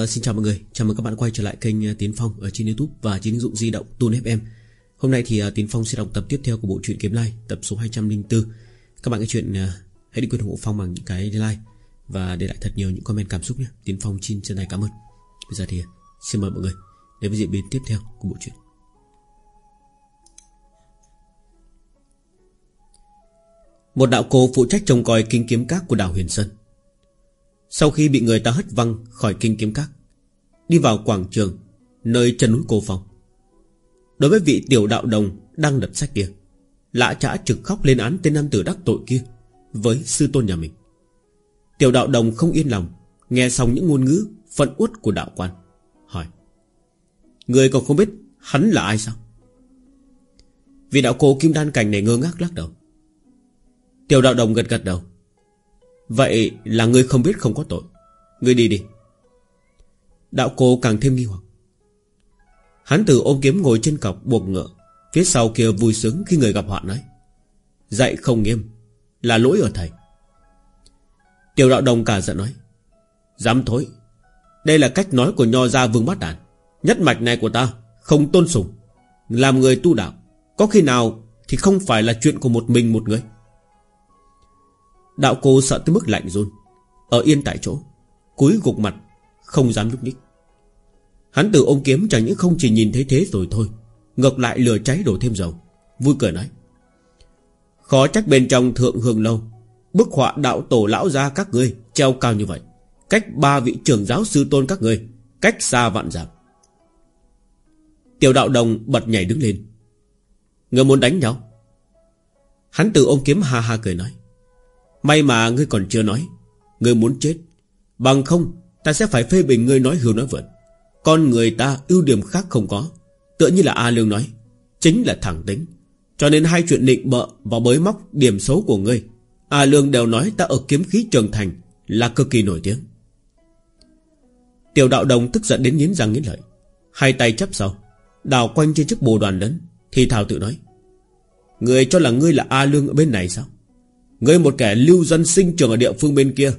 Uh, xin chào mọi người, chào mừng các bạn quay trở lại kênh ờ, Tiến Phong ở trên YouTube và trên ứng dụng di động Tune FM. Hôm nay thì uh, Tiến Phong sẽ đọc tập tiếp theo của bộ truyện Kiếm Lai, tập số 204. Các bạn cái chuyện uh, hãy đi quên ủng hộ Phong bằng những cái like và để lại thật nhiều những comment cảm xúc nhé. Tiến Phong xin chân thành cảm ơn. Bây giờ thì uh, xin mời mọi người đến với diễn biến tiếp theo của bộ truyện. Một đạo cô phụ trách trông coi kinh kiếm các của đảo Huyền Sơn. Sau khi bị người ta hất văng khỏi kinh kiếm các, Đi vào quảng trường, Nơi chân núi cô phòng. Đối với vị tiểu đạo đồng Đang đập sách kia, Lã trả trực khóc lên án tên nam tử đắc tội kia Với sư tôn nhà mình. Tiểu đạo đồng không yên lòng, Nghe xong những ngôn ngữ Phận uất của đạo quan, Hỏi, Người còn không biết hắn là ai sao? Vị đạo cô kim đan cảnh này ngơ ngác lắc đầu. Tiểu đạo đồng gật gật đầu Vậy là ngươi không biết không có tội. Ngươi đi đi. Đạo cô càng thêm nghi hoặc. Hắn từ ôm kiếm ngồi trên cọc buộc ngựa, Phía sau kia vui sướng khi người gặp họa nói, Dạy không nghiêm, Là lỗi ở thầy. Tiểu đạo đồng cả giận nói, Dám thối, Đây là cách nói của nho gia vương bát đàn. Nhất mạch này của ta Không tôn sùng, Làm người tu đạo, Có khi nào thì không phải là chuyện của một mình một người. Đạo cô sợ tới mức lạnh run. Ở yên tại chỗ, Cúi gục mặt, Không dám nhúc nhích. Hắn từ ôm kiếm chẳng những không chỉ nhìn thấy thế rồi thôi, Ngược lại lửa cháy đổ thêm dầu, Vui cười nói. Khó trách bên trong thượng hương lâu, Bức họa đạo tổ lão gia các ngươi Treo cao như vậy. Cách ba vị trưởng giáo sư tôn các ngươi, Cách xa vạn giảm Tiểu đạo đồng bật nhảy đứng lên. Người muốn đánh nhau? Hắn từ ôm kiếm ha ha cười nói. May mà ngươi còn chưa nói. Ngươi muốn chết. Bằng không, ta sẽ phải phê bình ngươi nói hưu nói vượt Con người ta ưu điểm khác không có. Tựa như là A Lương nói, Chính là thẳng tính. Cho nên hai chuyện định bợ và bới móc điểm xấu của ngươi. A Lương đều nói ta ở kiếm khí trường thành Là cực kỳ nổi tiếng. Tiểu đạo đồng tức giận đến nghiến răng nghiến lợi. Hai tay chấp sau, Đào quanh trên chiếc bồ đoàn lớn, Thì thảo tự nói, Người cho là ngươi là A Lương ở bên này sao? Ngươi một kẻ lưu dân sinh trường ở địa phương bên kia.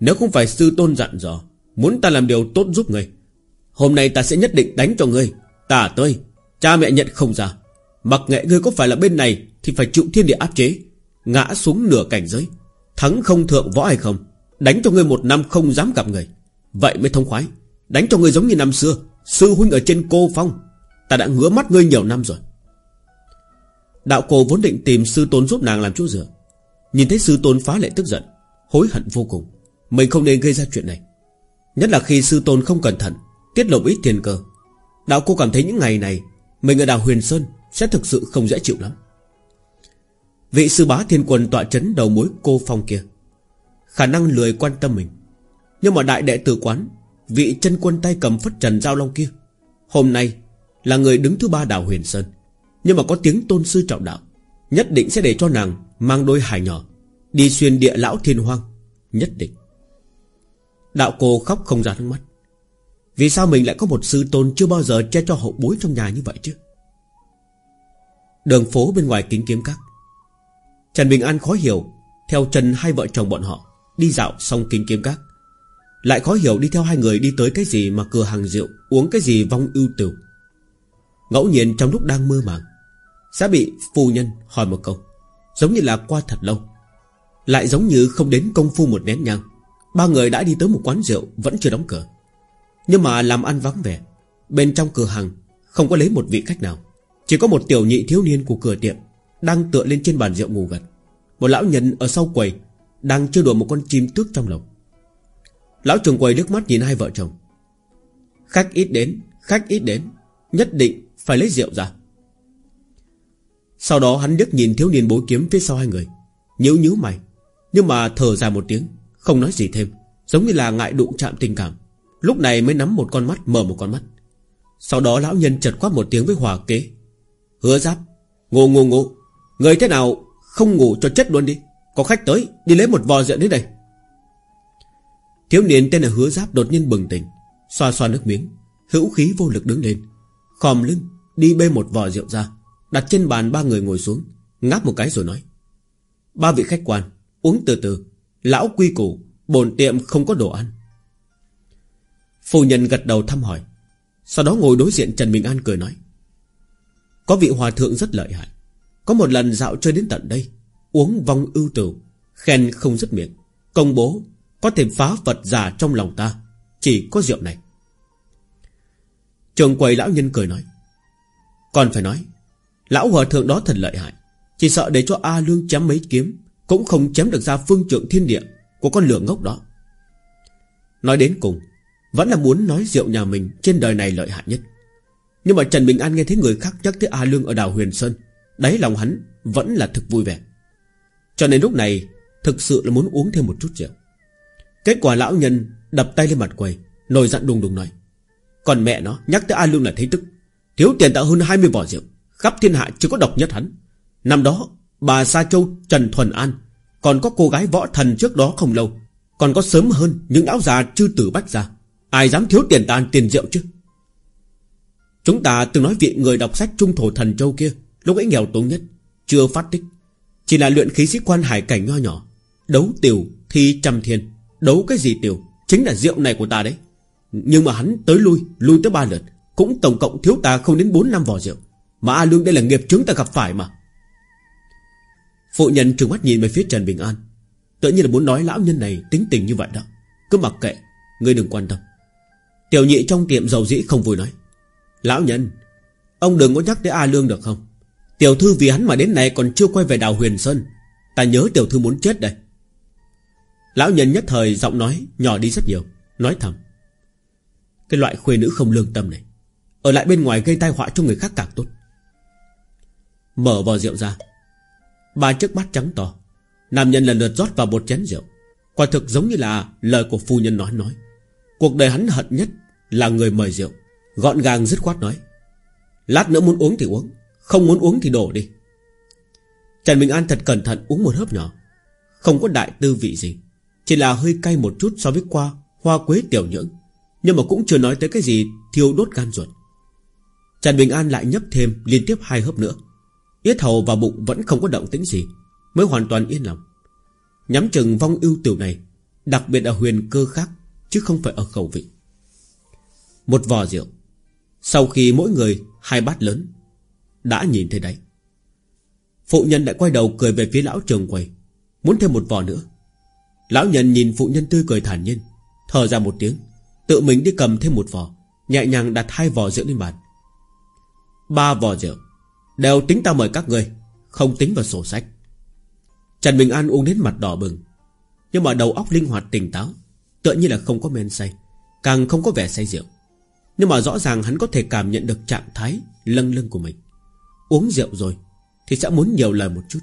Nếu không phải sư tôn dặn dò, Muốn ta làm điều tốt giúp ngươi Hôm nay ta sẽ nhất định đánh cho ngươi. Tả tơi Cha mẹ nhận không ra. Mặc nghệ ngươi có phải là bên này Thì phải chịu thiên địa áp chế, Ngã xuống nửa cảnh giới, Thắng không thượng võ hay không. Đánh cho ngươi một năm không dám gặp người. Vậy mới thông khoái. Đánh cho ngươi giống như năm xưa, Sư huynh ở trên cô phong. Ta đã ngứa mắt ngươi nhiều năm rồi. Đạo cô vốn định tìm sư tôn giúp nàng làm chỗ dựa. Nhìn thấy sư tôn phá lệ tức giận, Hối hận vô cùng. Mình không nên gây ra chuyện này. Nhất là khi sư tôn không cẩn thận, Tiết lộ ít tiền cơ. Đạo cô cảm thấy những ngày này, Mình ở đảo Huyền Sơn Sẽ thực sự không dễ chịu lắm. Vị sư bá thiên quân tọa chấn đầu mối cô phong kia. Khả năng lười quan tâm mình. Nhưng mà đại đệ tử quán, Vị chân quân tay cầm phất trần giao long kia, Hôm nay là người đứng thứ ba đảo Huyền Sơn. Nhưng mà có tiếng tôn sư trọng đạo, Nhất định sẽ để cho nàng Mang đôi hài nhỏ, Đi xuyên địa lão thiên hoang, Nhất định. Đạo cô khóc không ra nước mắt. Vì sao mình lại có một sư tôn Chưa bao giờ che cho hậu bối trong nhà như vậy chứ? Đường phố bên ngoài kính kiếm các. Trần Bình An khó hiểu, Theo Trần hai vợ chồng bọn họ, Đi dạo xong kính kiếm các. Lại khó hiểu đi theo hai người đi tới cái gì Mà cửa hàng rượu, Uống cái gì vong ưu tửu. Ngẫu nhiên trong lúc đang mơ màng, Sẽ bị phu nhân hỏi một câu. Giống như là qua thật lâu. Lại giống như không đến công phu một nén nhang. Ba người đã đi tới một quán rượu, Vẫn chưa đóng cửa. Nhưng mà làm ăn vắng vẻ, Bên trong cửa hàng Không có lấy một vị khách nào. Chỉ có một tiểu nhị thiếu niên của cửa tiệm Đang tựa lên trên bàn rượu ngủ gật. Một lão nhân ở sau quầy Đang chơi đùa một con chim tước trong lồng Lão trường quầy nước mắt nhìn hai vợ chồng. Khách ít đến, Khách ít đến, Nhất định phải lấy rượu ra sau đó hắn liếc nhìn thiếu niên bối kiếm phía sau hai người. Nhíu nhíu mày. Nhưng mà thở dài một tiếng, Không nói gì thêm. Giống như là ngại đụng chạm tình cảm. Lúc này mới nắm một con mắt, mở một con mắt. Sau đó lão nhân chật quát một tiếng với hòa kế. Hứa giáp, Ngô ngô ngô, Người thế nào không ngủ cho chết luôn đi. Có khách tới, đi lấy một vò rượu đến đây. Thiếu niên tên là hứa giáp đột nhiên bừng tỉnh, Xoa xoa nước miếng. Hữu khí vô lực đứng lên. Khòm lưng, đi bê một vò rượu ra. Đặt trên bàn ba người ngồi xuống, Ngáp một cái rồi nói. Ba vị khách quan, Uống từ từ. Lão quy củ, Bồn tiệm không có đồ ăn. Phu nhân gật đầu thăm hỏi. Sau đó ngồi đối diện Trần Bình An cười nói. Có vị hòa thượng rất lợi hại. Có một lần dạo chơi đến tận đây, Uống vong ưu tử Khen không dứt miệng. Công bố, có thể phá Phật giả trong lòng ta, Chỉ có rượu này. Trường quầy lão nhân cười nói. Còn phải nói Lão hòa thượng đó thật lợi hại. Chỉ sợ để cho A Lương chém mấy kiếm, Cũng không chém được ra phương trượng thiên địa Của con lửa ngốc đó. Nói đến cùng, Vẫn là muốn nói rượu nhà mình Trên đời này lợi hại nhất. Nhưng mà Trần Bình An nghe thấy người khác nhắc tới A Lương ở đảo Huyền Sơn, Đáy lòng hắn vẫn là thực vui vẻ. Cho nên lúc này, Thực sự là muốn uống thêm một chút rượu. Kết quả lão nhân đập tay lên mặt quầy, Nổi giận đùng đùng nói, Còn mẹ nó nhắc tới A Lương là thấy tức. Thiếu tiền tạo hơn 20 vỏ rượu. Khắp thiên hạ chưa có độc nhất hắn. Năm đó, bà Sa Châu Trần Thuần An Còn có cô gái võ thần trước đó không lâu, Còn có sớm hơn những lão già chư tử bách ra Ai dám thiếu tiền tàn, tiền rượu chứ? Chúng ta từng nói vị người đọc sách Trung Thổ Thần Châu kia, Lúc ấy nghèo túng nhất, Chưa phát tích. Chỉ là luyện khí sĩ quan hải cảnh nho nhỏ, Đấu tiểu thi trăm thiên. Đấu cái gì tiểu? Chính là rượu này của ta đấy. Nhưng mà hắn tới lui Lui tới ba lượt, Cũng tổng cộng thiếu ta không đến 4 năm vỏ rượu. Mà A Lương đây là nghiệp chúng ta gặp phải mà. Phụ nhân trừng mắt nhìn về phía Trần Bình An. Tự nhiên là muốn nói lão nhân này tính tình như vậy đó. Cứ mặc kệ, Ngươi đừng quan tâm. Tiểu nhị trong tiệm dầu dĩ không vui nói. Lão nhân, Ông đừng có nhắc tới A Lương được không? Tiểu thư vì hắn mà đến nay còn chưa quay về đào Huyền Sơn. Ta nhớ tiểu thư muốn chết đây. Lão nhân nhất thời giọng nói Nhỏ đi rất nhiều, Nói thầm. Cái loại khuê nữ không lương tâm này, Ở lại bên ngoài gây tai họa cho người khác càng tốt. Mở vò rượu ra. Ba chiếc bát trắng to. Nam nhân lần lượt rót vào một chén rượu. Quả thực giống như là lời của phu nhân nói nói. Cuộc đời hắn hận nhất Là người mời rượu. Gọn gàng dứt khoát nói. Lát nữa muốn uống thì uống, Không muốn uống thì đổ đi. Trần Bình An thật cẩn thận uống một hớp nhỏ. Không có đại tư vị gì. Chỉ là hơi cay một chút so với qua Hoa quế tiểu nhưỡng. Nhưng mà cũng chưa nói tới cái gì thiêu đốt gan ruột. Trần Bình An lại nhấp thêm liên tiếp hai hớp nữa. Yết hầu và bụng vẫn không có động tĩnh gì, Mới hoàn toàn yên lòng. Nhắm chừng vong ưu tiểu này, Đặc biệt ở huyền cơ khác, Chứ không phải ở khẩu vị. Một vò rượu, Sau khi mỗi người hai bát lớn, Đã nhìn thấy đấy. Phụ nhân lại quay đầu cười về phía lão trường quầy, Muốn thêm một vò nữa. Lão nhân nhìn phụ nhân tươi cười thản nhiên, Thở ra một tiếng, Tự mình đi cầm thêm một vò, Nhẹ nhàng đặt hai vò rượu lên bàn. Ba vò rượu Đều tính ta mời các người Không tính vào sổ sách. Trần Bình An uống đến mặt đỏ bừng, Nhưng mà đầu óc linh hoạt tỉnh táo, Tựa như là không có men say, Càng không có vẻ say rượu. Nhưng mà rõ ràng hắn có thể cảm nhận được trạng thái Lâng lưng của mình. Uống rượu rồi Thì sẽ muốn nhiều lời một chút,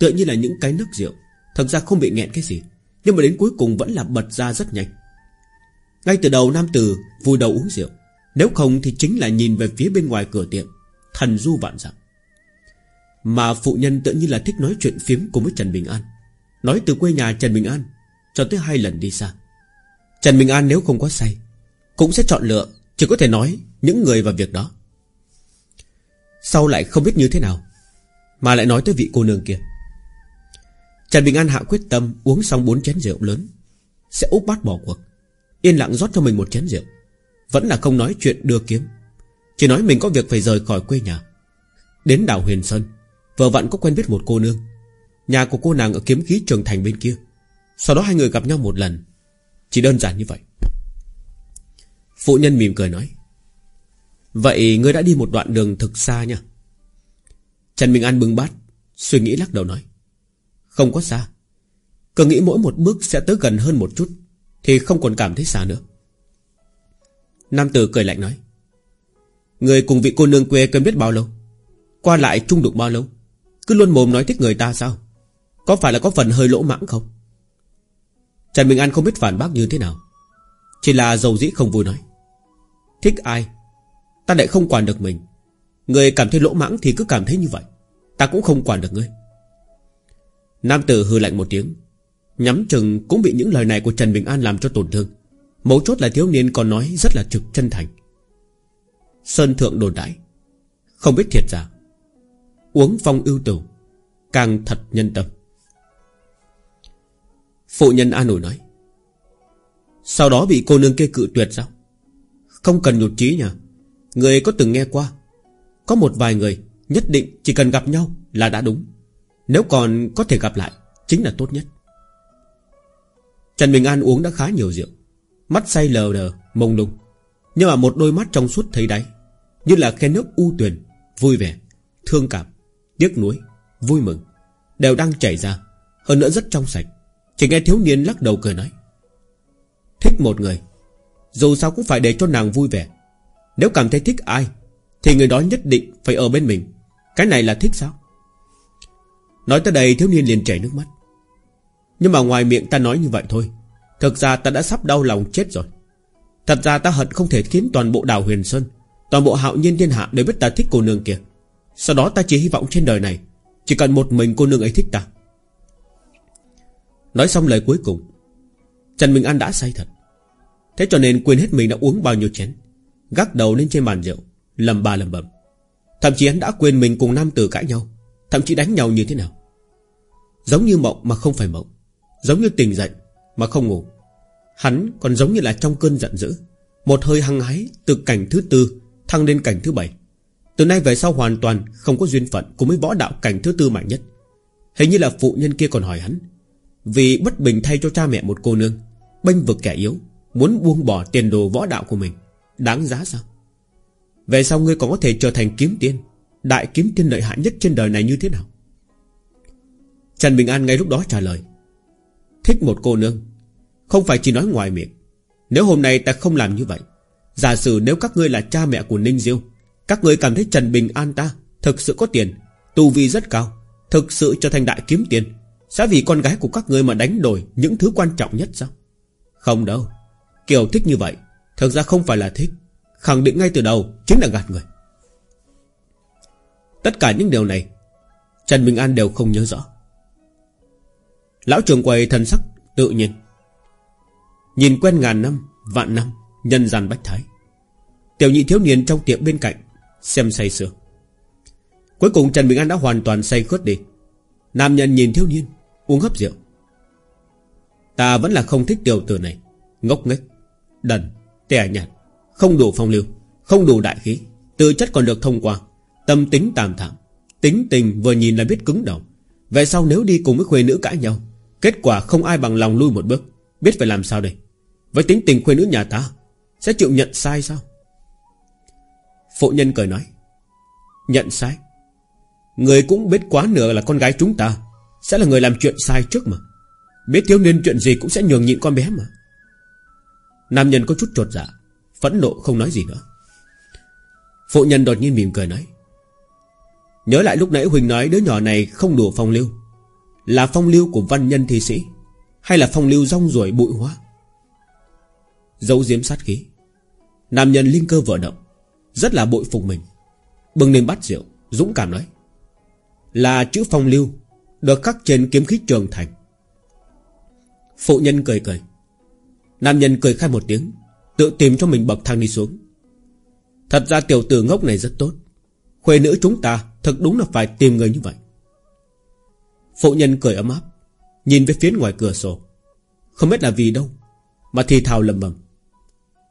Tựa như là những cái nước rượu, Thật ra không bị nghẹn cái gì, Nhưng mà đến cuối cùng vẫn là bật ra rất nhanh. Ngay từ đầu nam tử vui đầu uống rượu, Nếu không thì chính là nhìn về phía bên ngoài cửa tiệm, Thần du vạn dặm. Mà phụ nhân tự nhiên là thích nói chuyện phiếm cùng với Trần Bình An. Nói từ quê nhà Trần Bình An Cho tới hai lần đi xa. Trần Bình An nếu không có say, Cũng sẽ chọn lựa Chỉ có thể nói những người và việc đó. Sau lại không biết như thế nào, Mà lại nói tới vị cô nương kia. Trần Bình An hạ quyết tâm Uống xong bốn chén rượu lớn, Sẽ úp bát bỏ cuộc, Yên lặng rót cho mình một chén rượu. Vẫn là không nói chuyện đưa kiếm, chỉ nói mình có việc phải rời khỏi quê nhà, Đến đảo Huyền Sơn. Vợ vặn có quen biết một cô nương. Nhà của cô nàng ở kiếm khí trường thành bên kia. Sau đó hai người gặp nhau một lần. Chỉ đơn giản như vậy. Phụ nhân mỉm cười nói, Vậy ngươi đã đi một đoạn đường thực xa nha. Trần Minh An bưng bát, Suy nghĩ lắc đầu nói, Không có xa. Cứ nghĩ mỗi một bước sẽ tới gần hơn một chút, Thì không còn cảm thấy xa nữa. Nam tử cười lạnh nói, Người cùng vị cô nương quê quen biết bao lâu? Qua lại chung được bao lâu? Cứ luôn mồm nói thích người ta sao? Có phải là có phần hơi lỗ mãng không? Trần Bình An không biết phản bác như thế nào. Chỉ là dầu dĩ không vui nói. Thích ai? Ta lại không quản được mình. Người cảm thấy lỗ mãng thì cứ cảm thấy như vậy. Ta cũng không quản được ngươi. Nam tử hư lạnh một tiếng. Nhắm chừng cũng bị những lời này của Trần Bình An làm cho tổn thương. Mấu chốt là thiếu niên còn nói rất là trực chân thành. Sơn thượng đồn đại. Không biết thiệt giả. Uống phong ưu tử Càng thật nhân tâm. Phụ nhân an ủi nói Sau đó bị cô nương kia cự tuyệt sao? Không cần nhụt chí nhỉ. Người có từng nghe qua Có một vài người Nhất định chỉ cần gặp nhau là đã đúng. Nếu còn có thể gặp lại Chính là tốt nhất. Trần Bình An uống đã khá nhiều rượu Mắt say lờ đờ, mông lung. Nhưng mà một đôi mắt trong suốt thấy đáy Như là khe nước u tuyền Vui vẻ, thương cảm, tiếc nuối, Vui mừng, Đều đang chảy ra, Hơn nữa rất trong sạch. Chỉ nghe thiếu niên lắc đầu cười nói, Thích một người, Dù sao cũng phải để cho nàng vui vẻ. Nếu cảm thấy thích ai, Thì người đó nhất định phải ở bên mình. Cái này là thích sao? Nói tới đây, thiếu niên liền chảy nước mắt. Nhưng mà ngoài miệng ta nói như vậy thôi, Thực ra ta đã sắp đau lòng chết rồi. Thật ra ta hận không thể khiến toàn bộ đảo Huyền Sơn, Toàn bộ hạo nhiên thiên hạ đều biết ta thích cô nương kia. Sau đó ta chỉ hy vọng trên đời này, Chỉ cần một mình cô nương ấy thích ta. Nói xong lời cuối cùng, Trần Minh An đã say thật. Thế cho nên quên hết mình đã uống bao nhiêu chén, Gác đầu lên trên bàn rượu, Lầm ba lầm bầm. Thậm chí hắn đã quên mình cùng nam tử cãi nhau, Thậm chí đánh nhau như thế nào. Giống như mộng mà không phải mộng, Giống như tỉnh dậy mà không ngủ. Hắn còn giống như là trong cơn giận dữ, Một hơi hăng hái từ cảnh thứ tư Thăng lên cảnh thứ bảy. Từ nay về sau hoàn toàn không có duyên phận Cùng với võ đạo cảnh thứ tư mạnh nhất. Hình như là phụ nhân kia còn hỏi hắn, Vì bất bình thay cho cha mẹ một cô nương, Bênh vực kẻ yếu, Muốn buông bỏ tiền đồ võ đạo của mình, Đáng giá sao? Về sau ngươi còn có thể trở thành kiếm tiên, Đại kiếm tiên lợi hại nhất trên đời này như thế nào? Trần Bình An ngay lúc đó trả lời, Thích một cô nương, Không phải chỉ nói ngoài miệng. Nếu hôm nay ta không làm như vậy, Giả sử nếu các ngươi là cha mẹ của Ninh Diêu các người cảm thấy Trần Bình An ta Thực sự có tiền, Tu vi rất cao, Thực sự trở thành đại kiếm tiền. Sẽ vì con gái của các người mà đánh đổi Những thứ quan trọng nhất sao? Không đâu. Kiểu thích như vậy, Thực ra không phải là thích. Khẳng định ngay từ đầu chính là gạt người. Tất cả những điều này, Trần Bình An đều không nhớ rõ. Lão trường quầy thần sắc tự nhiên. Nhìn quen ngàn năm, Vạn năm, Nhân gian bách thái. Tiểu nhị thiếu niên trong tiệm bên cạnh Xem say sưa. Cuối cùng Trần Bình An đã hoàn toàn say khướt đi. Nam nhân nhìn thiếu niên, Uống hấp rượu. Ta vẫn là không thích tiểu tử này. Ngốc nghếch, Đần, Tẻ nhạt, Không đủ phong lưu, Không đủ đại khí. Tư chất còn được thông qua, Tâm tính tàm thảm. Tính tình vừa nhìn là biết cứng đầu. Về sau nếu đi cùng với khuê nữ cãi nhau, Kết quả không ai bằng lòng lui một bước. Biết phải làm sao đây? Với tính tình khuê nữ nhà ta, Sẽ chịu nhận sai sao? Phụ nhân cười nói, Nhận sai. Người cũng biết quá nửa là con gái chúng ta, Sẽ là người làm chuyện sai trước mà. Biết thiếu niên chuyện gì cũng sẽ nhường nhịn con bé mà. Nam nhân có chút trột dạ Phẫn nộ không nói gì nữa. Phụ nhân đột nhiên mỉm cười nói, Nhớ lại lúc nãy Huỳnh nói đứa nhỏ này không đủ phong lưu. Là phong lưu của văn nhân thi sĩ, Hay là phong lưu rong ruổi bụi hoa Dấu diếm sát khí, Nam nhân linh cơ vợ động. Rất là bội phục mình. Bưng lên bát rượu, Dũng cảm nói, Là chữ phong lưu, Được khắc trên kiếm khí trường thành. Phụ nhân cười cười. Nam nhân cười khai một tiếng, Tự tìm cho mình bậc thang đi xuống. Thật ra tiểu tử ngốc này rất tốt. Khuê nữ chúng ta Thật đúng là phải tìm người như vậy. Phụ nhân cười ấm áp, Nhìn về phía ngoài cửa sổ. Không biết là vì đâu, Mà thì thào lầm bầm.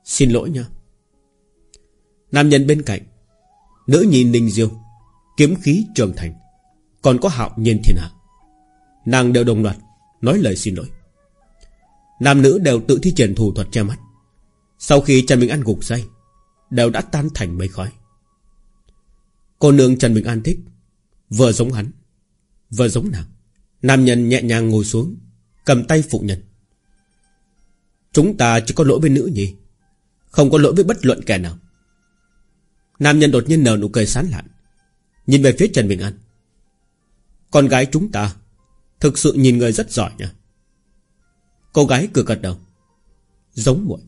Xin lỗi nha Nam nhân bên cạnh, Nữ nhìn ninh diêu, Kiếm khí trường thành, Còn có hạo nhiên thiên hạ. Nàng đều đồng loạt Nói lời xin lỗi. Nam nữ đều tự thi triển thủ thuật che mắt. Sau khi Trần Bình An gục say, Đều đã tan thành mây khói. Cô nương Trần Bình An thích, Vừa giống hắn, Vừa giống nàng. Nam nhân nhẹ nhàng ngồi xuống, Cầm tay phụ nhân. Chúng ta chỉ có lỗi với nữ nhỉ Không có lỗi với bất luận kẻ nào. Nam nhân đột nhiên nở nụ cười sán lạn. Nhìn về phía Trần Bình An. Con gái chúng ta Thực sự nhìn người rất giỏi nha Cô gái cười gật đầu. Giống muội.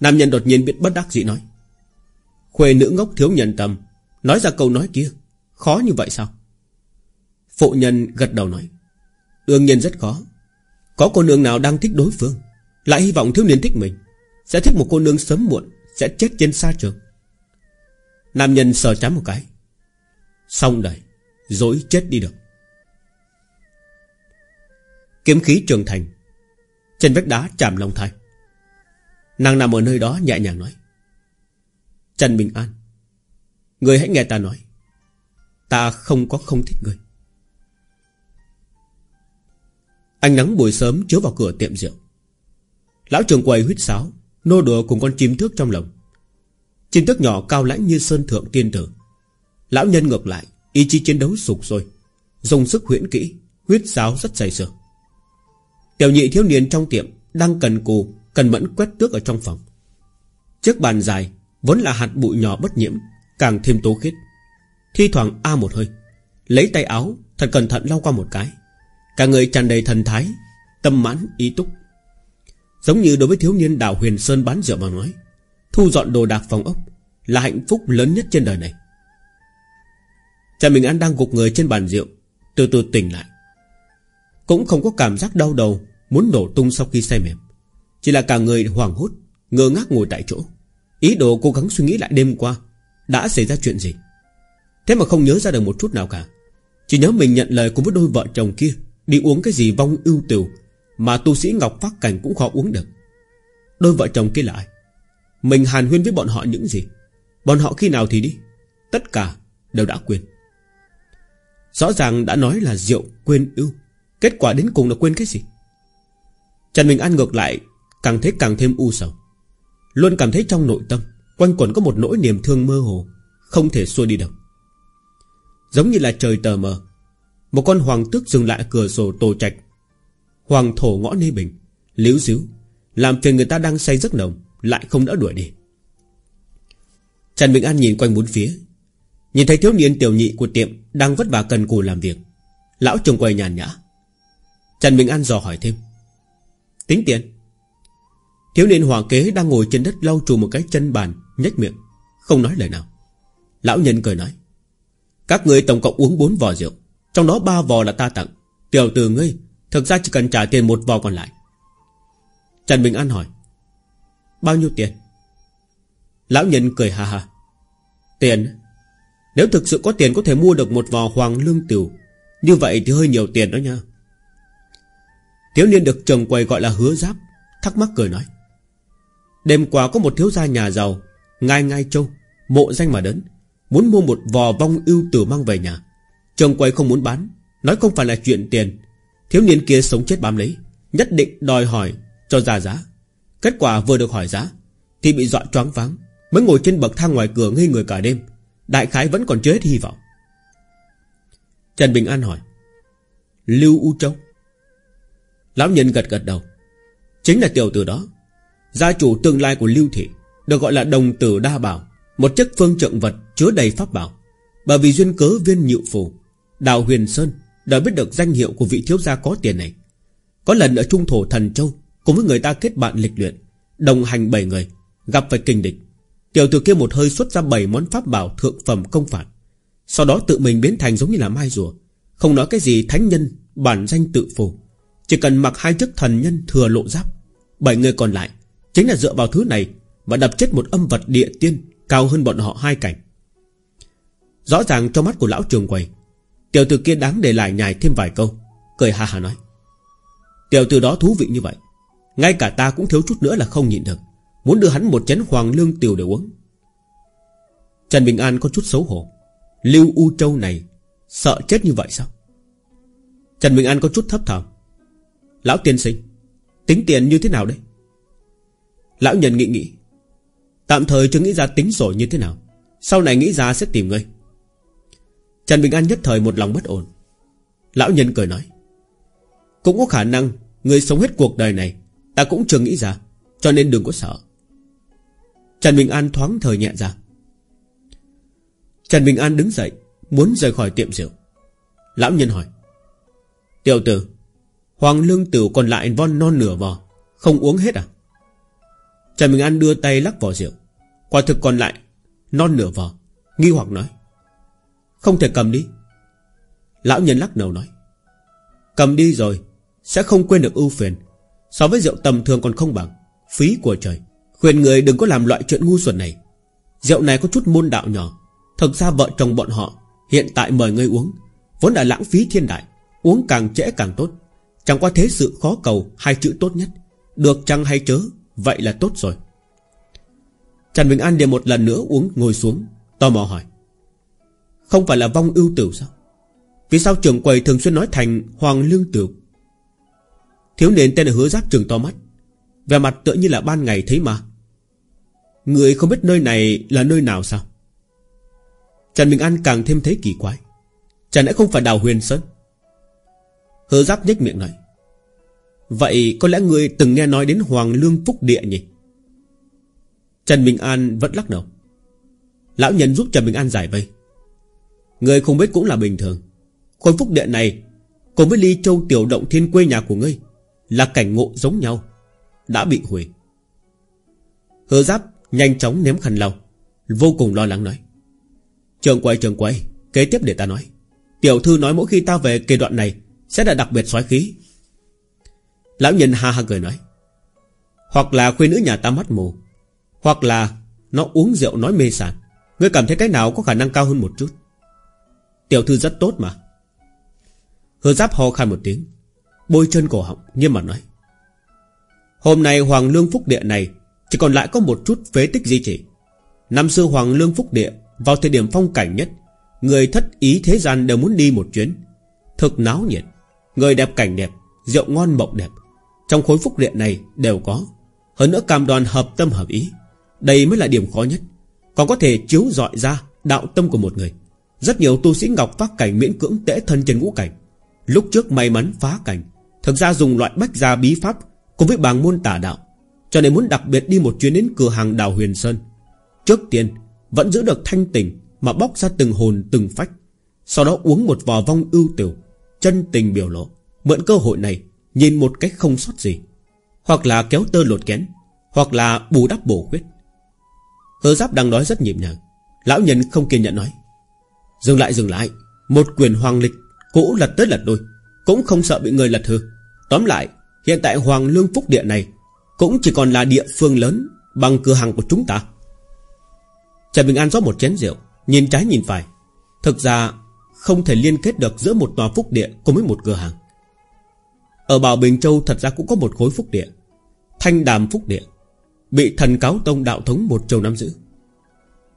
Nam nhân đột nhiên biết bất đắc dĩ nói. Khuê nữ ngốc thiếu nhân tâm, Nói ra câu nói kia, Khó như vậy sao? Phụ nhân gật đầu nói. Đương nhiên rất khó. Có cô nương nào đang thích đối phương, Lại hy vọng thiếu niên thích mình, Sẽ thích một cô nương sớm muộn Sẽ chết trên xa trường. Nam nhân sờ chán một cái. Xong đời Dối chết đi được. Kiếm khí trường thành, Trên vách đá chạm lòng thai. Nàng nằm ở nơi đó nhẹ nhàng nói. Trần Bình An, Người hãy nghe ta nói. Ta không có không thích người. Ánh nắng buổi sớm chiếu vào cửa tiệm rượu. Lão trường quầy huyết sáo, Nô đùa cùng con chim thước trong lồng. Chim tức nhỏ cao lãnh như sơn thượng tiên tử. Lão nhân ngược lại, Ý chí chiến đấu sụp rồi Dùng sức huyễn kỹ, Huyết giáo rất dày sờ Tiểu nhị thiếu niên trong tiệm Đang cần cù, Cần mẫn quét tước ở trong phòng. Chiếc bàn dài Vốn là hạt bụi nhỏ bất nhiễm, Càng thêm tố khít. Thi thoảng a một hơi, Lấy tay áo, Thật cẩn thận lau qua một cái. Cả người tràn đầy thần thái, Tâm mãn, ý túc. Giống như đối với thiếu niên đảo Huyền Sơn bán rượu mà nói Thu dọn đồ đạc phòng ốc Là hạnh phúc lớn nhất trên đời này. Cha mình ăn đang gục người trên bàn rượu, Từ từ tỉnh lại. Cũng không có cảm giác đau đầu, Muốn nổ tung sau khi say mềm. Chỉ là cả người hoảng hốt, Ngơ ngác ngồi tại chỗ. Ý đồ cố gắng suy nghĩ lại đêm qua, Đã xảy ra chuyện gì? Thế mà không nhớ ra được một chút nào cả. Chỉ nhớ mình nhận lời cùng với đôi vợ chồng kia, Đi uống cái gì vong ưu tiểu Mà tu sĩ Ngọc Phát Cảnh cũng khó uống được. Đôi vợ chồng kia lại mình hàn huyên với bọn họ những gì? Bọn họ khi nào thì đi? Tất cả đều đã quên. Rõ ràng đã nói là rượu quên ưu. Kết quả đến cùng là quên cái gì? Trần Bình An ngược lại, Càng thấy càng thêm u sầu. Luôn cảm thấy trong nội tâm, Quanh quẩn có một nỗi niềm thương mơ hồ, Không thể xua đi đâu Giống như là trời tờ mờ, Một con hoàng tước dừng lại cửa sổ tổ trạch. Hoàng thổ ngõ nê bình liễu xíu, Làm phiền người ta đang say giấc nồng. Lại không đỡ đuổi đi. Trần Bình An nhìn quanh bốn phía, Nhìn thấy thiếu niên tiểu nhị của tiệm Đang vất vả cần cù làm việc. Lão trông quầy nhàn nhã. Trần Bình An dò hỏi thêm. Tính tiền. Thiếu niên hòa kế đang ngồi trên đất lau chùi một cái chân bàn, nhếch miệng, Không nói lời nào. Lão nhân cười nói. Các người tổng cộng uống 4 vò rượu, Trong đó ba vò là ta tặng. Tiểu từ ngươi, Thực ra chỉ cần trả tiền một vò còn lại. Trần Bình An hỏi. Bao nhiêu tiền? Lão nhân cười hà hà Tiền? Nếu thực sự có tiền có thể mua được một vò hoàng lương tiểu, Như vậy thì hơi nhiều tiền đó nha. Thiếu niên được chồng quầy gọi là hứa giáp, Thắc mắc cười nói. Đêm qua có một thiếu gia nhà giàu, Ngai ngai châu, Mộ danh mà đến, Muốn mua một vò vong ưu tử mang về nhà. Chồng quầy không muốn bán, Nói không phải là chuyện tiền. Thiếu niên kia sống chết bám lấy, Nhất định đòi hỏi cho ra giá. Kết quả vừa được hỏi giá, Thì bị dọa choáng váng, Mới ngồi trên bậc thang ngoài cửa ngây người cả đêm. Đại khái vẫn còn chưa hết hy vọng. Trần Bình An hỏi, Lưu U Châu? Lão nhân gật gật đầu, Chính là tiểu tử đó. Gia chủ tương lai của Lưu Thị Được gọi là đồng tử đa bảo, Một chất phương trượng vật chứa đầy pháp bảo. Bởi vì duyên cớ viên nhịu phù, Đào Huyền Sơn đã biết được danh hiệu của vị thiếu gia có tiền này. Có lần ở Trung Thổ Thần Châu Cùng với người ta kết bạn lịch luyện, Đồng hành bảy người, Gặp phải kinh địch. Tiểu tử kia một hơi xuất ra bảy món pháp bảo thượng phẩm công phạt. Sau đó tự mình biến thành giống như là mai rùa. Không nói cái gì thánh nhân, Bản danh tự phù. Chỉ cần mặc hai chức thần nhân thừa lộ giáp, Bảy người còn lại, Chính là dựa vào thứ này Mà đập chết một âm vật địa tiên Cao hơn bọn họ hai cảnh. Rõ ràng trong mắt của lão trường quầy, Tiểu tử kia đáng để lại nhài thêm vài câu, Cười ha ha nói. Tiểu tử đó thú vị như vậy ngay cả ta cũng thiếu chút nữa là không nhịn được. Muốn đưa hắn một chén hoàng lương tiểu để uống. Trần Bình An có chút xấu hổ. Lưu U Châu này, Sợ chết như vậy sao? Trần Bình An có chút thấp thỏm. Lão tiên sinh, Tính tiền như thế nào đây Lão nhân nghĩ nghĩ Tạm thời chưa nghĩ ra tính sổ như thế nào. Sau này nghĩ ra sẽ tìm ngươi. Trần Bình An nhất thời một lòng bất ổn. Lão nhân cười nói. Cũng có khả năng Người sống hết cuộc đời này Ta cũng chưa nghĩ ra, Cho nên đừng có sợ. Trần Bình An thoáng thời nhẹ ra. Trần Bình An đứng dậy, Muốn rời khỏi tiệm rượu. Lão nhân hỏi, Tiểu tử, Hoàng lương tử còn lại von non nửa vò, Không uống hết à? Trần Bình An đưa tay lắc vỏ rượu. Quả thực còn lại Non nửa vò, Nghi hoặc nói, Không thể cầm đi. Lão nhân lắc đầu nói, Cầm đi rồi, Sẽ không quên được ưu phiền. So với rượu tầm thường còn không bằng. Phí của trời. Khuyên người đừng có làm loại chuyện ngu xuẩn này. Rượu này có chút môn đạo nhỏ. Thật ra vợ chồng bọn họ Hiện tại mời ngươi uống. Vốn đã lãng phí thiên đại. Uống càng trễ càng tốt. Chẳng qua thế sự khó cầu Hai chữ tốt nhất. Được chăng hay chớ, Vậy là tốt rồi. Trần Bình An liền một lần nữa uống, ngồi xuống, Tò mò hỏi. Không phải là vong ưu tử sao? Vì sao trưởng quầy thường xuyên nói thành Hoàng Lương Tử Thiếu niên tên là hứa giáp trường to mắt. Về mặt tựa như là ban ngày thấy mà Người không biết nơi này là nơi nào sao? Trần Bình An càng thêm thấy kỳ quái. Chẳng lẽ không phải đào huyền sơn? Hứa giáp nhếch miệng nói. Vậy có lẽ người từng nghe nói đến Hoàng Lương Phúc Địa nhỉ? Trần Bình An vẫn lắc đầu. Lão nhân giúp Trần Bình An giải vây. Người không biết cũng là bình thường. Khối Phúc Địa này Cùng với Ly Châu tiểu động thiên quê nhà của ngươi là cảnh ngộ giống nhau, Đã bị hủy. Hứa giáp nhanh chóng ném khăn lau, Vô cùng lo lắng nói, Trường quay trường quay, Kế tiếp để ta nói. Tiểu thư nói mỗi khi ta về kỳ đoạn này Sẽ là đặc biệt xoáy khí. Lão nhân ha ha cười nói, Hoặc là khuyên nữ nhà ta mắt mù, Hoặc là Nó uống rượu nói mê sảng, Ngươi cảm thấy cái nào có khả năng cao hơn một chút? Tiểu thư rất tốt mà. Hứa giáp ho khan một tiếng Bôi chân cổ họng, nghiêm mặt nói. Hôm nay Hoàng Lương Phúc Địa này, Chỉ còn lại có một chút phế tích di chỉ Năm xưa Hoàng Lương Phúc Địa, Vào thời điểm phong cảnh nhất, Người thất ý thế gian đều muốn đi một chuyến. Thực náo nhiệt, Người đẹp cảnh đẹp, Rượu ngon mộng đẹp. Trong khối phúc địa này đều có. Hơn nữa cam đoàn hợp tâm hợp ý, Đây mới là điểm khó nhất. Còn có thể chiếu dọi ra đạo tâm của một người. Rất nhiều tu sĩ ngọc phát cảnh miễn cưỡng tễ thân trên ngũ cảnh. Lúc trước may mắn phá cảnh Thực ra dùng loại bách gia bí pháp Cùng với bảng môn tả đạo, Cho nên muốn đặc biệt đi một chuyến đến cửa hàng đào huyền sơn. Trước tiên, Vẫn giữ được thanh tình Mà bóc ra từng hồn, từng phách, Sau đó uống một vò vong ưu tiểu, Chân tình biểu lộ, Mượn cơ hội này Nhìn một cách không sót gì. Hoặc là kéo tơ lột kén, Hoặc là bù đắp bổ khuyết. Hứa giáp đang nói rất nhịp nhàng, Lão nhân không kiên nhẫn nói. Dừng lại dừng lại, Một quyền hoàng lịch Cũ lật tới lật đôi. Cũng không sợ bị người lật hư. Tóm lại, Hiện tại Hoàng Lương Phúc Địa này Cũng chỉ còn là địa phương lớn Bằng cửa hàng của chúng ta. Trần Bình An rót một chén rượu, Nhìn trái nhìn phải. Thực ra, không thể liên kết được giữa một tòa phúc địa Cùng với một cửa hàng. Ở Bảo Bình Châu thật ra cũng có một khối phúc địa, Thanh Đàm Phúc Địa, Bị thần cáo tông đạo thống một châu nắm giữ.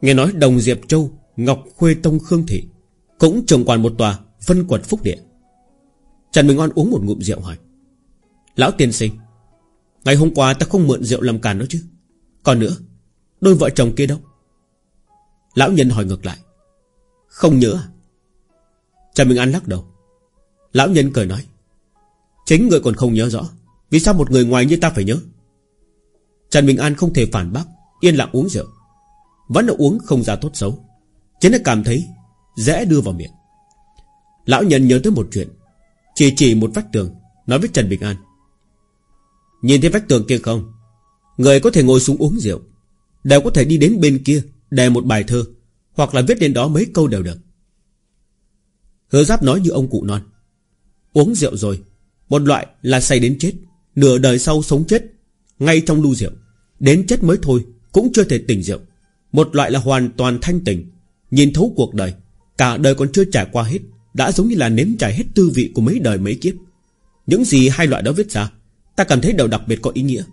Nghe nói Đồng Diệp Châu, Ngọc Khuê Tông Khương Thị Cũng trồng quản một tòa Vân Quật Phúc Địa. Trần Bình An uống một ngụm rượu hỏi. Lão tiên sinh, Ngày hôm qua ta không mượn rượu làm càn đó chứ? Còn nữa, Đôi vợ chồng kia đâu? Lão nhân hỏi ngược lại. Không nhớ à? Trần Bình An lắc đầu. Lão nhân cười nói. Chính người còn không nhớ rõ, Vì sao một người ngoài như ta phải nhớ? Trần Bình An không thể phản bác, Yên lặng uống rượu. Vẫn là uống không ra tốt xấu, Chính là cảm thấy dễ đưa vào miệng. Lão nhân nhớ tới một chuyện. Chỉ chỉ một vách tường, Nói với Trần Bình An. Nhìn thấy vách tường kia không? Người có thể ngồi xuống uống rượu, Đều có thể đi đến bên kia, đè một bài thơ, Hoặc là viết lên đó mấy câu đều được. Hứa giáp nói như ông cụ non. Uống rượu rồi, Một loại là say đến chết, Nửa đời sau sống chết, Ngay trong lu rượu. Đến chết mới thôi, Cũng chưa thể tỉnh rượu. Một loại là hoàn toàn thanh tỉnh, Nhìn thấu cuộc đời, Cả đời còn chưa trải qua hết. Đã giống như là nếm trải hết tư vị của mấy đời mấy kiếp. Những gì hai loại đó viết ra, Ta cảm thấy đều đặc biệt có ý nghĩa.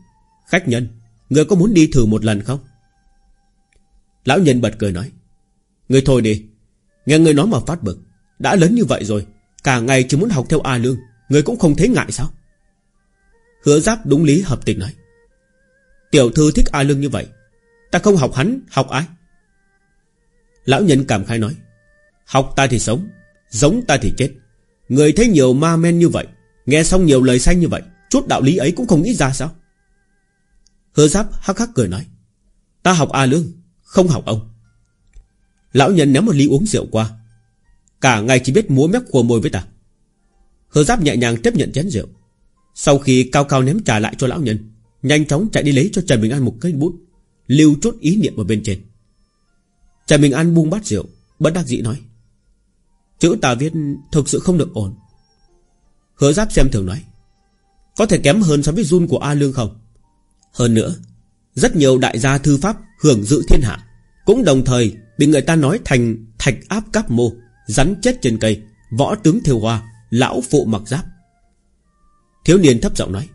Khách nhân, Người có muốn đi thử một lần không? Lão nhân bật cười nói, Người thôi đi. Nghe người nói mà phát bực. Đã lớn như vậy rồi, Cả ngày chỉ muốn học theo A Lương, Người cũng không thấy ngại sao? Hứa giáp đúng lý hợp tình nói, Tiểu thư thích A Lương như vậy, Ta không học hắn, Học ai? Lão nhân cảm khai nói, Học ta thì sống Giống ta thì chết. Người thấy nhiều ma men như vậy, Nghe xong nhiều lời xanh như vậy, Chút đạo lý ấy cũng không nghĩ ra sao? Hứa giáp hắc hắc cười nói, Ta học A Lương, Không học ông. Lão nhân ném một ly uống rượu qua. Cả ngày chỉ biết múa mép khua môi với ta. Hứa giáp nhẹ nhàng tiếp nhận chén rượu. Sau khi cao cao ném trà lại cho lão nhân, Nhanh chóng chạy đi lấy cho Trần Bình An một cây bút, Lưu chút ý niệm ở bên trên. Trần Bình An buông bát rượu, Bất đắc dĩ nói Chữ ta viết thực sự không được ổn. Hứa giáp xem thường nói, Có thể kém hơn so với run của A Lương không? Hơn nữa, Rất nhiều đại gia thư pháp hưởng dự thiên hạ Cũng đồng thời bị người ta nói thành thạch áp cáp mô, Rắn chết trên cây, Võ tướng thiêu hoa, Lão phụ mặc giáp. Thiếu niên thấp giọng nói,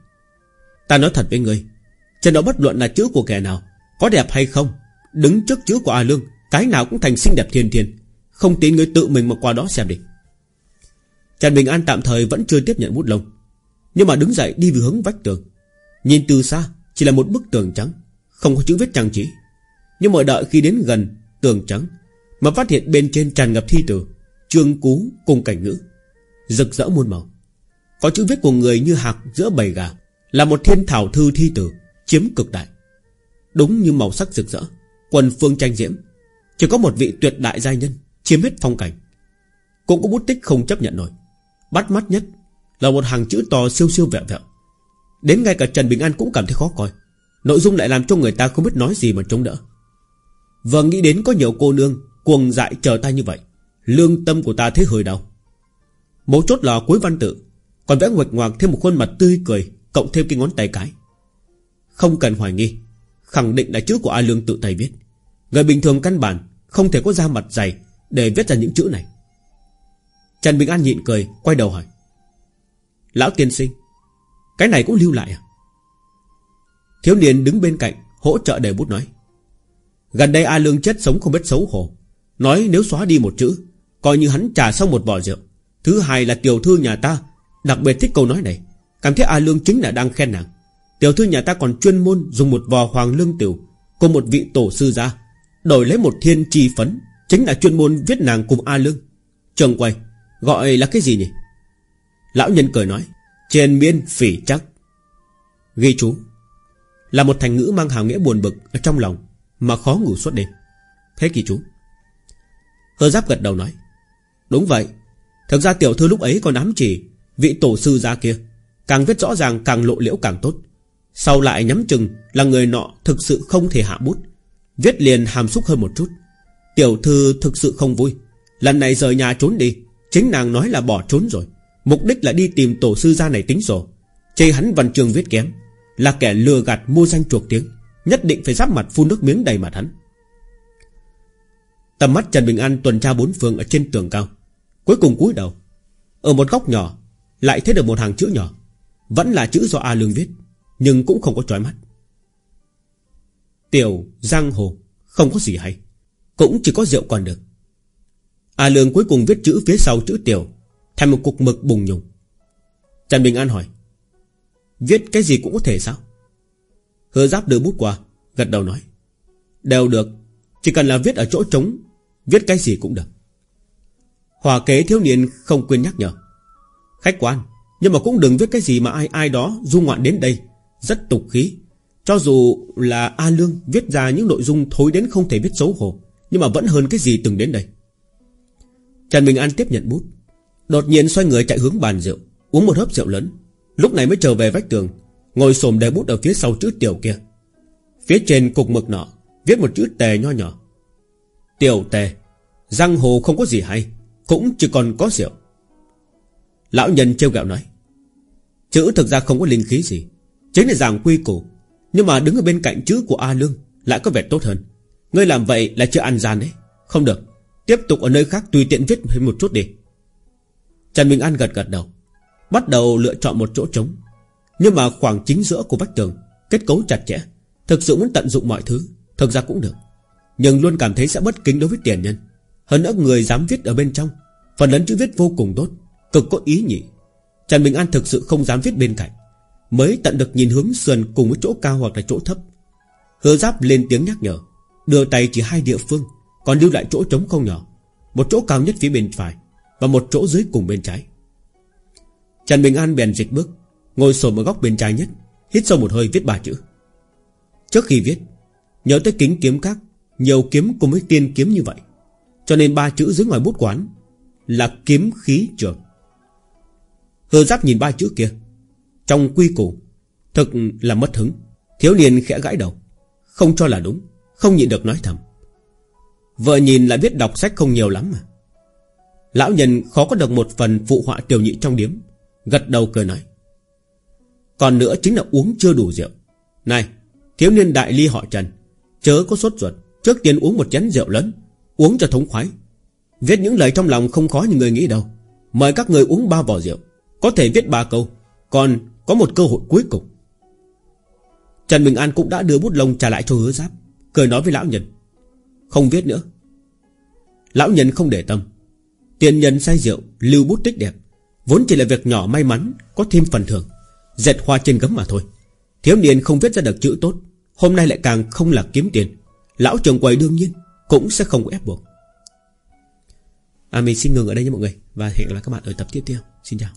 Ta nói thật với ngươi Trên đó bất luận là chữ của kẻ nào Có đẹp hay không, Đứng trước chữ của A Lương, Cái nào cũng thành xinh đẹp thiên thiên. Không tin người tự mình mà qua đó xem đi. Trần Bình An tạm thời vẫn chưa tiếp nhận bút lông. Nhưng mà đứng dậy đi về hướng vách tường. Nhìn từ xa, Chỉ là một bức tường trắng. Không có chữ viết trang trí. Nhưng mà đợi khi đến gần tường trắng, Mà phát hiện bên trên tràn ngập thi tử Trương cú cùng cảnh ngữ. Rực rỡ muôn màu. Có chữ viết của người như hạc giữa bầy gà, Là một thiên thảo thư thi tử Chiếm cực đại. Đúng như màu sắc rực rỡ, Quần phương tranh diễm. Chỉ có một vị tuyệt đại giai nhân. Chiếm hết phong cảnh. Cũng có bút tích không chấp nhận nổi. Bắt mắt nhất Là một hàng chữ to siêu siêu vẹo vẹo. Đến ngay cả Trần Bình An cũng cảm thấy khó coi. Nội dung lại làm cho người ta không biết nói gì mà chống đỡ. Vừa nghĩ đến có nhiều cô nương Cuồng dại chờ ta như vậy, Lương tâm của ta thấy hơi đau. Mấu chốt là cuối văn tự, Còn vẽ nguệch ngoạc thêm một khuôn mặt tươi cười, Cộng thêm cái ngón tay cái. Không cần hoài nghi, Khẳng định là chữ của A Lương tự tay viết. Người bình thường căn bản Không thể có da mặt dày để viết ra những chữ này. Trần Bình An nhịn cười, Quay đầu hỏi, Lão tiên sinh, Cái này cũng lưu lại à? Thiếu niên đứng bên cạnh, Hỗ trợ đề bút nói, Gần đây A Lương chết sống không biết xấu hổ, Nói nếu xóa đi một chữ, Coi như hắn trả xong một vỏ rượu. Thứ hai là tiểu thư nhà ta, Đặc biệt thích câu nói này, Cảm thấy A Lương chính là đang khen nàng. Tiểu thư nhà ta còn chuyên môn dùng một vò hoàng lương tiểu Cùng một vị tổ sư ra, Đổi lấy một thiên chi phấn Chính là chuyên môn viết nàng cùng A Lương. Trường quay, Gọi là cái gì nhỉ? Lão nhân cười nói, Trên miên phỉ chắc Ghi chú, Là một thành ngữ mang hàm nghĩa buồn bực ở trong lòng Mà khó ngủ suốt đêm. Thế kỳ chú. Hơ giáp gật đầu nói, Đúng vậy, Thực ra tiểu thư lúc ấy còn ám chỉ Vị tổ sư gia kia, Càng viết rõ ràng càng lộ liễu càng tốt. Sau lại nhắm chừng là người nọ Thực sự không thể hạ bút, Viết liền hàm xúc hơn một chút. Tiểu thư thực sự không vui. Lần này rời nhà trốn đi, Chính nàng nói là bỏ trốn rồi. Mục đích là đi tìm tổ sư gia này tính sổ. Chê hắn văn trường viết kém, Là kẻ lừa gạt mua danh chuộc tiếng, Nhất định phải giáp mặt phun nước miếng đầy mặt hắn. Tầm mắt Trần Bình An tuần tra bốn phương Ở trên tường cao, Cuối cùng cúi đầu. Ở một góc nhỏ, Lại thấy được một hàng chữ nhỏ. Vẫn là chữ do A Lương viết, Nhưng cũng không có trói mắt. Tiểu Giang Hồ, Không có gì hay. Cũng chỉ có rượu còn được. A Lương cuối cùng viết chữ phía sau chữ tiểu, Thành một cục mực bùng nhùng. Trần Bình An hỏi, Viết cái gì cũng có thể sao? Hứa giáp đưa bút qua, Gật đầu nói, Đều được, Chỉ cần là viết ở chỗ trống, Viết cái gì cũng được. Hòa kế thiếu niên không quên nhắc nhở, Khách quan, Nhưng mà cũng đừng viết cái gì mà ai ai đó Du ngoạn đến đây, Rất tục khí. Cho dù là A Lương viết ra những nội dung thối đến không thể biết xấu hổ nhưng mà vẫn hơn cái gì từng đến đây. Trần Bình An tiếp nhận bút, Đột nhiên xoay người chạy hướng bàn rượu, Uống một hớp rượu lớn. Lúc này mới trở về vách tường, Ngồi xổm để bút ở phía sau chữ tiểu kia. Phía trên cục mực nọ, Viết một chữ tề nho nhỏ. Tiểu tề Giang hồ không có gì hay, Cũng chỉ còn có rượu. Lão nhân trêu gạo nói, Chữ thực ra không có linh khí gì, Chính là giảng quy củ, Nhưng mà đứng ở bên cạnh chữ của A Lương Lại có vẻ tốt hơn. Ngươi làm vậy là chưa ăn gian đấy. Không được. Tiếp tục ở nơi khác tùy tiện viết thêm một chút đi. Trần Bình An gật gật đầu. Bắt đầu lựa chọn một chỗ trống. Nhưng mà khoảng chính giữa của vách tường, Kết cấu chặt chẽ. Thực sự muốn tận dụng mọi thứ, Thực ra cũng được. Nhưng luôn cảm thấy sẽ bất kính đối với tiền nhân. Hơn nữa người dám viết ở bên trong, Phần lớn chữ viết vô cùng tốt, Cực có ý nhị. Trần Bình An thực sự không dám viết bên cạnh. Mới tận được nhìn hướng sườn cùng với chỗ cao hoặc là chỗ thấp. Hứa giáp lên tiếng nhắc nhở. Đưa tay chỉ hai địa phương, Còn lưu lại chỗ trống không nhỏ. Một chỗ cao nhất phía bên phải Và một chỗ dưới cùng bên trái. Trần Bình An bèn dịch bước, Ngồi sồn ở góc bên trái nhất, Hít sâu một hơi viết ba chữ. Trước khi viết, Nhớ tới kính kiếm các, Nhiều kiếm cùng với tiên kiếm như vậy. Cho nên ba chữ dưới ngoài bút quán Là kiếm khí trường. Hư giáp nhìn ba chữ kia, Trong quy củ, Thực là mất hứng. Thiếu niên khẽ gãi đầu, Không cho là đúng. Không nhịn được nói thầm. Vợ nhìn lại biết đọc sách không nhiều lắm mà Lão nhân khó có được một phần phụ họa tiểu nhị trong điếm, Gật đầu cười nói. Còn nữa chính là uống chưa đủ rượu. Này, Thiếu niên đại ly họ Trần, Chớ có sốt ruột, Trước tiên uống một chén rượu lớn, Uống cho thống khoái. Viết những lời trong lòng không khó như người nghĩ đâu. Mời các người uống ba vỏ rượu, Có thể viết ba câu, Còn có một cơ hội cuối cùng. Trần Bình An cũng đã đưa bút lông trả lại cho hứa giáp. Cười nói với lão nhân. Không viết nữa. Lão nhân không để tâm. Tiền nhân say rượu, Lưu bút tích đẹp. Vốn chỉ là việc nhỏ may mắn, Có thêm phần thưởng. Dệt hoa trên gấm mà thôi. Thiếu niên không viết ra được chữ tốt. Hôm nay lại càng không là kiếm tiền. Lão trường quầy đương nhiên Cũng sẽ không ép buộc. À mình xin ngừng ở đây nha mọi người. Và hẹn gặp lại các bạn ở tập tiếp theo. Xin chào.